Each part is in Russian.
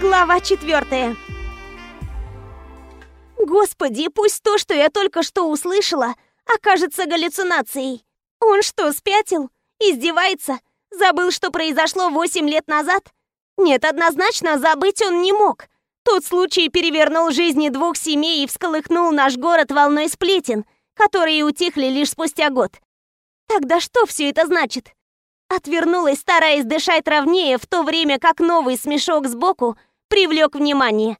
Глава четвертая. Господи, пусть то, что я только что услышала, окажется галлюцинацией. Он что, спятил? Издевается? Забыл, что произошло восемь лет назад? Нет, однозначно забыть он не мог. Тот случай перевернул жизни двух семей и всколыхнул наш город волной сплетен, которые утихли лишь спустя год. Тогда что все это значит? Отвернулась, стараясь дышать ровнее, в то время как новый смешок сбоку привлек внимание.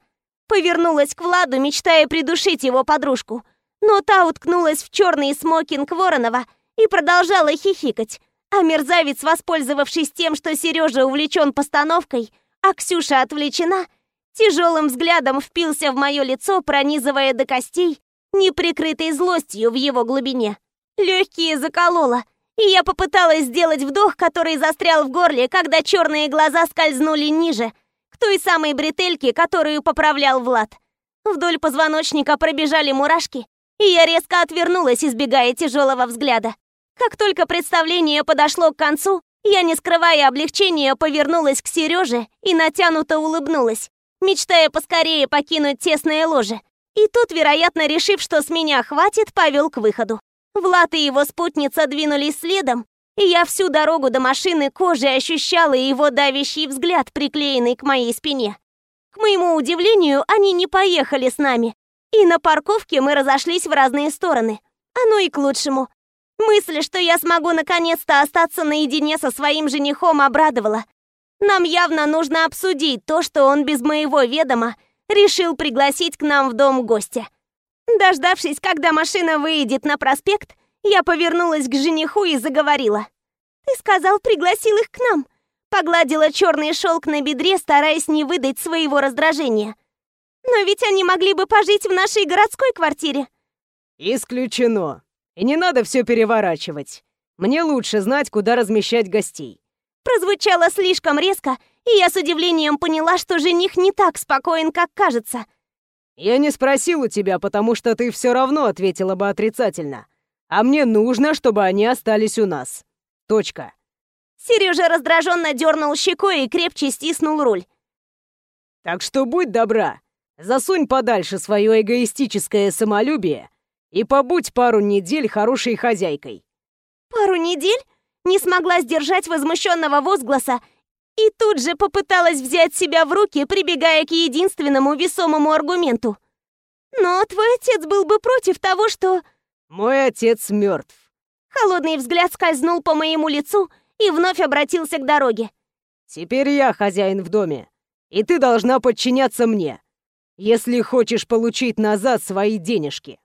Повернулась к Владу, мечтая придушить его подружку. Но та уткнулась в черный смокинг Воронова и продолжала хихикать. А мерзавец, воспользовавшись тем, что Сережа увлечен постановкой, а Ксюша отвлечена, тяжелым взглядом впился в мое лицо, пронизывая до костей, неприкрытой злостью в его глубине. Легкие закололо, и я попыталась сделать вдох, который застрял в горле, когда черные глаза скользнули ниже, той самой бретельке, которую поправлял Влад. Вдоль позвоночника пробежали мурашки, и я резко отвернулась, избегая тяжелого взгляда. Как только представление подошло к концу, я, не скрывая облегчения, повернулась к Сереже и натянуто улыбнулась, мечтая поскорее покинуть тесное ложе. И тут, вероятно, решив, что с меня хватит, повел к выходу. Влад и его спутница двинулись следом, и я всю дорогу до машины кожей ощущала его давящий взгляд, приклеенный к моей спине. К моему удивлению, они не поехали с нами, и на парковке мы разошлись в разные стороны. Оно и к лучшему. Мысль, что я смогу наконец-то остаться наедине со своим женихом, обрадовала. Нам явно нужно обсудить то, что он без моего ведома решил пригласить к нам в дом гостя. Дождавшись, когда машина выедет на проспект, я повернулась к жениху и заговорила. «Ты сказал, пригласил их к нам?» Погладила черный шелк на бедре, стараясь не выдать своего раздражения. «Но ведь они могли бы пожить в нашей городской квартире». «Исключено. И не надо все переворачивать. Мне лучше знать, куда размещать гостей». Прозвучало слишком резко, и я с удивлением поняла, что жених не так спокоен, как кажется – я не спросил у тебя, потому что ты все равно ответила бы отрицательно. А мне нужно, чтобы они остались у нас. Точка. Сережа раздраженно дернул щекой и крепче стиснул руль. Так что будь добра, засунь подальше свое эгоистическое самолюбие и побудь пару недель хорошей хозяйкой. Пару недель? Не смогла сдержать возмущенного возгласа и тут же попыталась взять себя в руки, прибегая к единственному весомому аргументу. Но твой отец был бы против того, что... Мой отец мертв. Холодный взгляд скользнул по моему лицу и вновь обратился к дороге. Теперь я хозяин в доме, и ты должна подчиняться мне, если хочешь получить назад свои денежки.